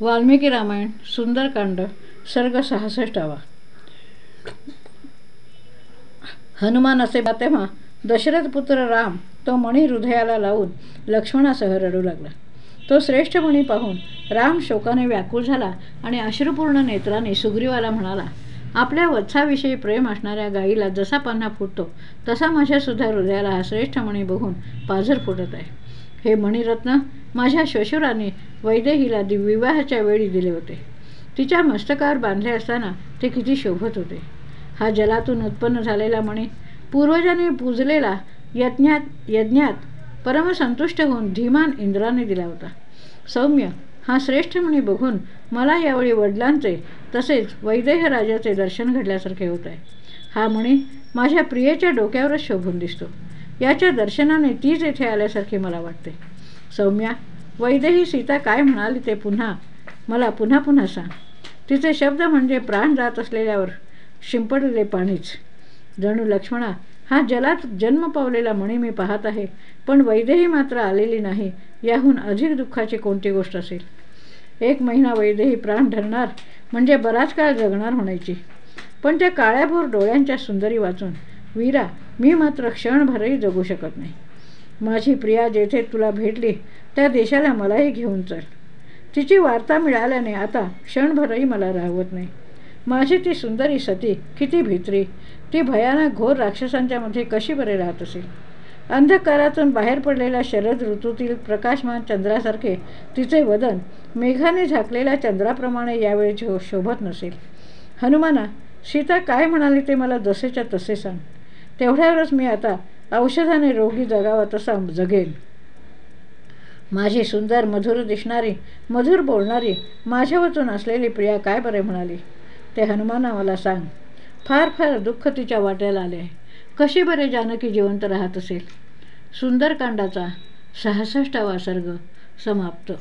वाल्मिकी रामायण सुंदरकांड सर्ग सहासष्टावा. हनुमान असे तेव्हा दशरथ पुत्र राम तो मणी हृदयाला लावून लक्ष्मणासह रडू लागला. तो श्रेष्ठ मणी पाहून राम शोकाने व्याकुळ झाला आणि अश्रुपूर्ण नेत्राने सुग्रीवाला म्हणाला आपल्या वत्साविषयी प्रेम असणाऱ्या गाईला जसा पान्हा फुटतो तसा माझ्यासुद्धा हृदयाला हा श्रेष्ठ मणी बघून पाझर फुटत आहे. हे मणिरत्न माझ्या श्वशुराने वैदेहीला दि विवाहाच्या वेळी दिले होते. तिच्या मस्तकावर बांधले असताना ते किती शोभत होते. हा जलातून उत्पन्न झालेला मणी पूर्वजांनी पूजलेला यज्ञात यज्ञात परमसंतुष्ट होऊन धीमान इंद्राने दिला होता. सौम्य हा श्रेष्ठ म्हणी बघून मला यावेळी वडिलांचे तसेच वैदेह राजाचे दर्शन घडल्यासारखे होत आहे. हा म्हणी माझ्या प्रियेच्या डोक्यावरच शोभून दिसतो. याच्या दर्शनाने तीच येथे आल्यासारखे मला वाटते. सौम्या वैदेही सीता काय म्हणाली ते पुन्हा? मला पुन्हा पुन्हा सांग. तिचे शब्द म्हणजे प्राण जात असलेल्यावर शिंपडलेले पाणीच. जणू लक्ष्मणा हा जलात जन्म पावलेला मणी मी पाहत आहे पण वैदेही मात्र आलेली नाही याहून अधिक दुःखाची कोणती गोष्ट असेल? एक महिना वैदेही प्राण धरणार म्हणजे बराच काळ जगणार म्हणायची पण त्या काळ्याभोर डोळ्यांच्या सुंदरी वाचून वीरा मी मात्र क्षणभरही जगू शकत नाही. माझी प्रिया जेथे तुला भेटली त्या देशाला मलाही घेऊन चल. तिची वार्ता मिळाल्याने आता क्षणभरही मला राहवत नाही. माझी ती सुंदरी सती किती भित्री ती भयानक घोर राक्षसांच्या मध्ये कशी बरे राहत असेल? अंधकारातून बाहेर पडलेल्या शरद ऋतूतील प्रकाशमान चंद्रासारखे तिचे वदन मेघाने झाकलेल्या चंद्राप्रमाणे यावेळी शोभत नसेल. हनुमाना सीता काय म्हणाली ते मला जसेच्या तसे सांग. तेवढ्यावरच मी आता औषधाने रोगी जगावा तसा जगेन. माझी सुंदर मधुर दिसणारी मधुर बोलणारी माझ्यावरतून असलेली प्रिया काय बरे म्हणाली? ते हनुमाना मला सांग. फार फार दुःख तिच्या वाट्याला आले. आहे कशी बरे जानकी जिवंत राहत असेल? सुंदरकांडाचा सहासष्टावा सर्ग समाप्त.